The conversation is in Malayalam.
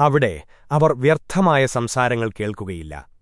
അവിടെ അവർ വ്യർത്ഥമായ സംസാരങ്ങൾ കേൾക്കുകയില്ല.